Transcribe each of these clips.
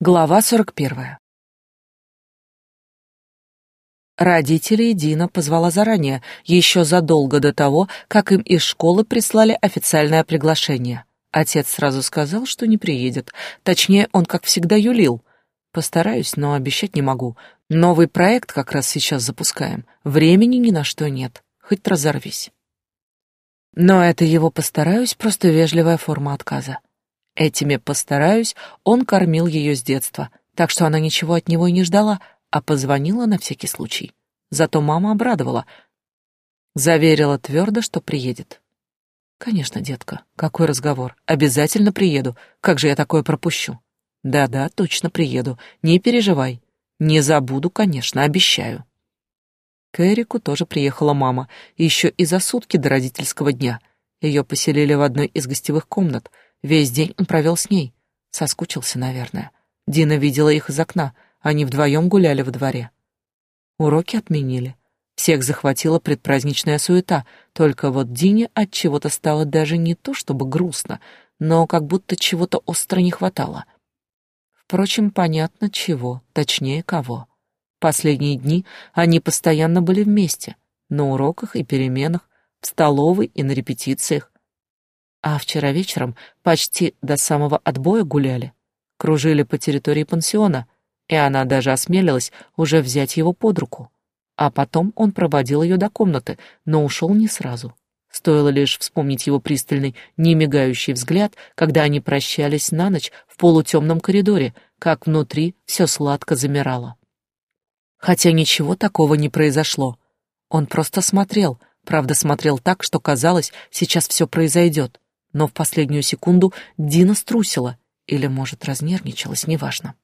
Глава 41. Родителей Дина позвала заранее, еще задолго до того, как им из школы прислали официальное приглашение. Отец сразу сказал, что не приедет. Точнее, он, как всегда, юлил. Постараюсь, но обещать не могу. Новый проект как раз сейчас запускаем. Времени ни на что нет. Хоть разорвись. Но это его «постараюсь» просто вежливая форма отказа. Этими «постараюсь» он кормил ее с детства, так что она ничего от него и не ждала, а позвонила на всякий случай. Зато мама обрадовала, заверила твердо, что приедет. «Конечно, детка, какой разговор? Обязательно приеду. Как же я такое пропущу?» «Да-да, точно приеду. Не переживай. Не забуду, конечно, обещаю». К Эрику тоже приехала мама, еще и за сутки до родительского дня. Ее поселили в одной из гостевых комнат — Весь день он провел с ней. Соскучился, наверное. Дина видела их из окна. Они вдвоем гуляли во дворе. Уроки отменили. Всех захватила предпраздничная суета, только вот Дине от чего-то стало даже не то чтобы грустно, но как будто чего-то остро не хватало. Впрочем, понятно чего, точнее кого. Последние дни они постоянно были вместе, на уроках и переменах, в столовой и на репетициях, а вчера вечером почти до самого отбоя гуляли, кружили по территории пансиона, и она даже осмелилась уже взять его под руку. А потом он проводил ее до комнаты, но ушел не сразу. Стоило лишь вспомнить его пристальный, немигающий взгляд, когда они прощались на ночь в полутемном коридоре, как внутри все сладко замирало. Хотя ничего такого не произошло. Он просто смотрел, правда смотрел так, что казалось, сейчас все произойдет но в последнюю секунду Дина струсила или, может, разнервничалась, неважно.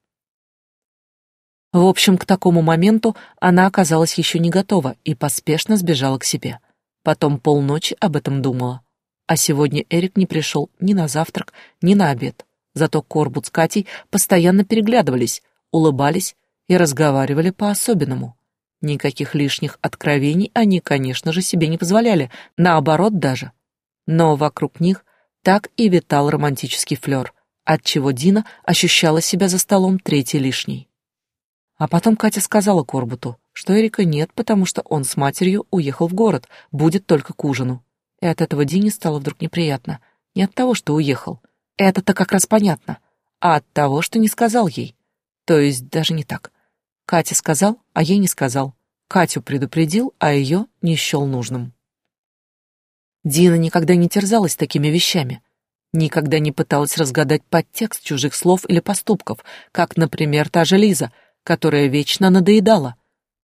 В общем, к такому моменту она оказалась еще не готова и поспешно сбежала к себе. Потом полночи об этом думала. А сегодня Эрик не пришел ни на завтрак, ни на обед. Зато Корбут с Катей постоянно переглядывались, улыбались и разговаривали по-особенному. Никаких лишних откровений они, конечно же, себе не позволяли, наоборот даже. Но вокруг них так и витал романтический флер, отчего Дина ощущала себя за столом третьей лишней. А потом Катя сказала Корбуту, что Эрика нет, потому что он с матерью уехал в город, будет только к ужину. И от этого Дине стало вдруг неприятно. Не от того, что уехал. Это-то как раз понятно. А от того, что не сказал ей. То есть даже не так. Катя сказал, а ей не сказал. Катю предупредил, а ее не счел нужным. Дина никогда не терзалась такими вещами, никогда не пыталась разгадать подтекст чужих слов или поступков, как, например, та же Лиза, которая вечно надоедала.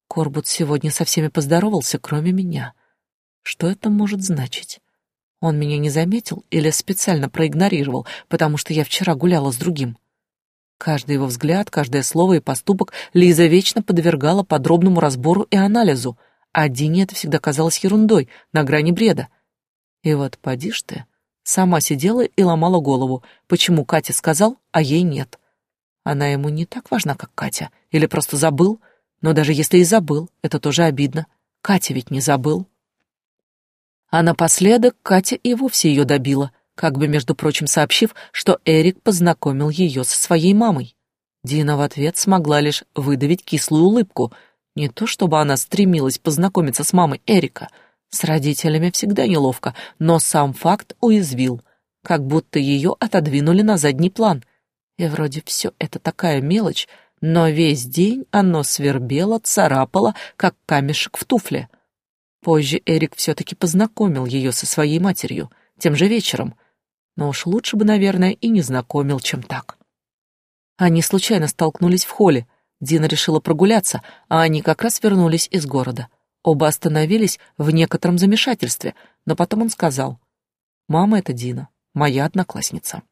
Корбут сегодня со всеми поздоровался, кроме меня. Что это может значить? Он меня не заметил или специально проигнорировал, потому что я вчера гуляла с другим. Каждый его взгляд, каждое слово и поступок Лиза вечно подвергала подробному разбору и анализу, а Дине это всегда казалось ерундой, на грани бреда — и вот поди ж ты, сама сидела и ломала голову, почему Катя сказал, а ей нет. Она ему не так важна, как Катя, или просто забыл, но даже если и забыл, это тоже обидно. Катя ведь не забыл. А напоследок Катя и вовсе ее добила, как бы, между прочим, сообщив, что Эрик познакомил ее со своей мамой. Дина в ответ смогла лишь выдавить кислую улыбку. Не то чтобы она стремилась познакомиться с мамой Эрика — с родителями всегда неловко, но сам факт уязвил, как будто ее отодвинули на задний план. И вроде все это такая мелочь, но весь день оно свербело, царапало, как камешек в туфле. Позже Эрик все-таки познакомил ее со своей матерью, тем же вечером, но уж лучше бы, наверное, и не знакомил, чем так. Они случайно столкнулись в холле, Дина решила прогуляться, а они как раз вернулись из города — Оба остановились в некотором замешательстве, но потом он сказал, «Мама — это Дина, моя одноклассница».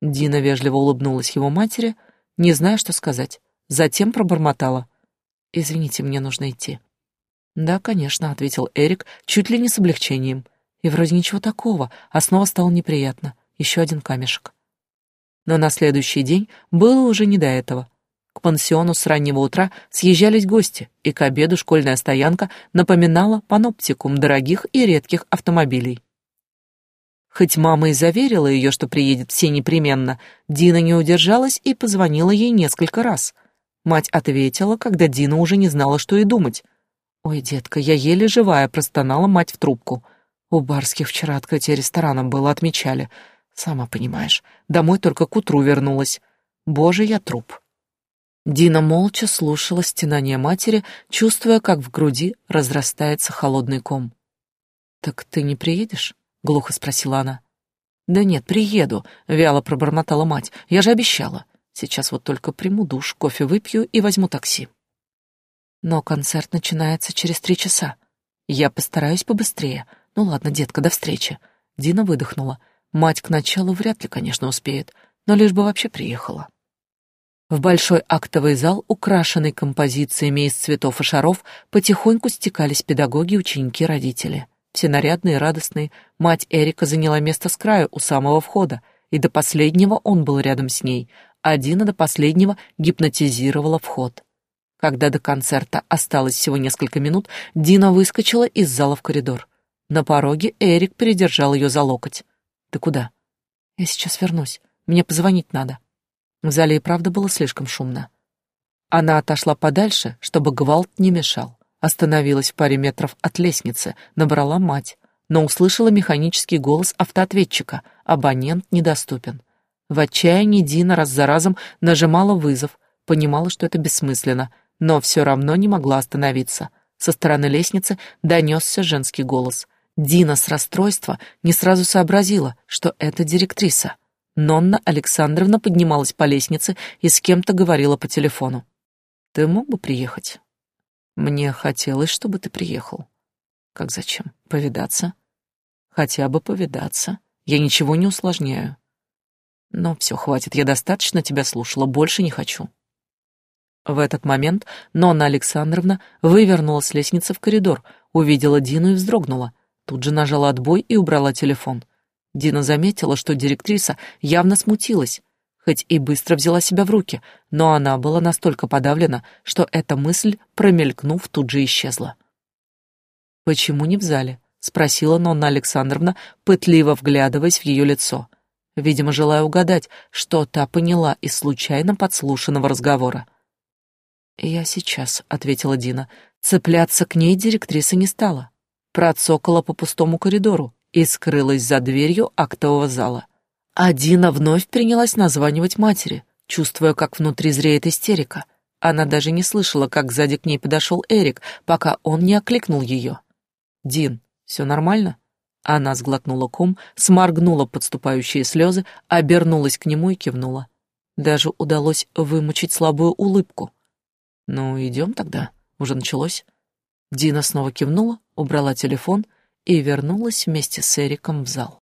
Дина вежливо улыбнулась его матери, не зная, что сказать. Затем пробормотала. «Извините, мне нужно идти». «Да, конечно», — ответил Эрик чуть ли не с облегчением. И вроде ничего такого, а снова стало неприятно. Еще один камешек. Но на следующий день было уже не до этого. К пансиону с раннего утра съезжались гости, и к обеду школьная стоянка напоминала паноптикум дорогих и редких автомобилей. Хоть мама и заверила ее, что приедет все непременно, Дина не удержалась и позвонила ей несколько раз. Мать ответила, когда Дина уже не знала, что и думать. «Ой, детка, я еле живая», — простонала мать в трубку. У барских вчера открытие ресторана было, отмечали. Сама понимаешь, домой только к утру вернулась. Боже, я труп. Дина молча слушала стенание матери, чувствуя, как в груди разрастается холодный ком. «Так ты не приедешь?» — глухо спросила она. «Да нет, приеду», — вяло пробормотала мать. «Я же обещала. Сейчас вот только приму душ, кофе выпью и возьму такси». «Но концерт начинается через три часа. Я постараюсь побыстрее. Ну ладно, детка, до встречи». Дина выдохнула. Мать к началу вряд ли, конечно, успеет, но лишь бы вообще приехала. В большой актовый зал, украшенный композициями из цветов и шаров, потихоньку стекались педагоги, ученики, родители. Все нарядные радостные. Мать Эрика заняла место с краю, у самого входа, и до последнего он был рядом с ней, а Дина до последнего гипнотизировала вход. Когда до концерта осталось всего несколько минут, Дина выскочила из зала в коридор. На пороге Эрик передержал ее за локоть. «Ты куда?» «Я сейчас вернусь. Мне позвонить надо». В зале и правда было слишком шумно. Она отошла подальше, чтобы гвалт не мешал. Остановилась в паре метров от лестницы, набрала мать, но услышала механический голос автоответчика. Абонент недоступен. В отчаянии Дина раз за разом нажимала вызов, понимала, что это бессмысленно, но все равно не могла остановиться. Со стороны лестницы донесся женский голос. Дина с расстройства не сразу сообразила, что это директриса. Нонна Александровна поднималась по лестнице и с кем-то говорила по телефону. «Ты мог бы приехать?» «Мне хотелось, чтобы ты приехал». «Как зачем? Повидаться?» «Хотя бы повидаться. Я ничего не усложняю». «Но все, хватит, я достаточно тебя слушала, больше не хочу». В этот момент Нонна Александровна вывернула с лестницы в коридор, увидела Дину и вздрогнула. Тут же нажала отбой и убрала телефон. Дина заметила, что директриса явно смутилась, хоть и быстро взяла себя в руки, но она была настолько подавлена, что эта мысль, промелькнув, тут же исчезла. «Почему не в зале?» — спросила Нонна Александровна, пытливо вглядываясь в ее лицо, видимо, желая угадать, что та поняла из случайно подслушанного разговора. «Я сейчас», — ответила Дина. Цепляться к ней директриса не стала. Процокала по пустому коридору, и скрылась за дверью актового зала. А Дина вновь принялась названивать матери, чувствуя, как внутри зреет истерика. Она даже не слышала, как сзади к ней подошел Эрик, пока он не окликнул ее. «Дин, все нормально?» Она сглотнула ком, сморгнула подступающие слезы, обернулась к нему и кивнула. Даже удалось вымучить слабую улыбку. «Ну, идем тогда. Уже началось?» Дина снова кивнула, убрала телефон и вернулась вместе с Эриком в зал.